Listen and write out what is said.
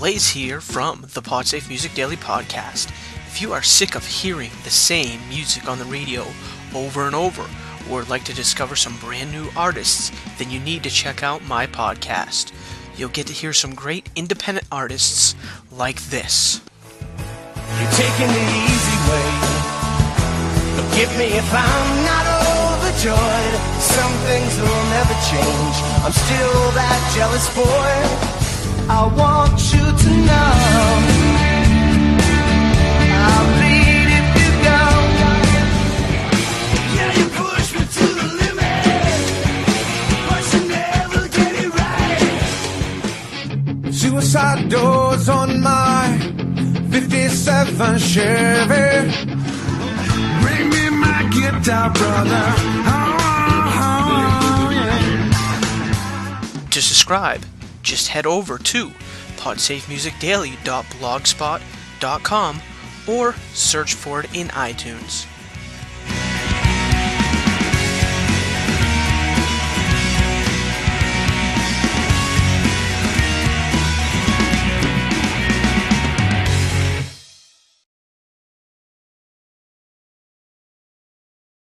Blaze here from the Podsafe Music Daily Podcast. If you are sick of hearing the same music on the radio over and over, or would like to discover some brand new artists, then you need to check out my podcast. You'll get to hear some great independent artists like this. You're taking the easy way. Forgive me if I'm not overjoyed. Some things will never change. I'm still that jealous boy. I want you to know. I'll bleed if you go. Yeah, you push me to the limit, but you never get it right. Suicide doors on my 57 Chevy. Bring me my guitar, brother. Oh, oh. To subscribe, just head over to podsafemusicdaily.blogspot.com or search for it in iTunes.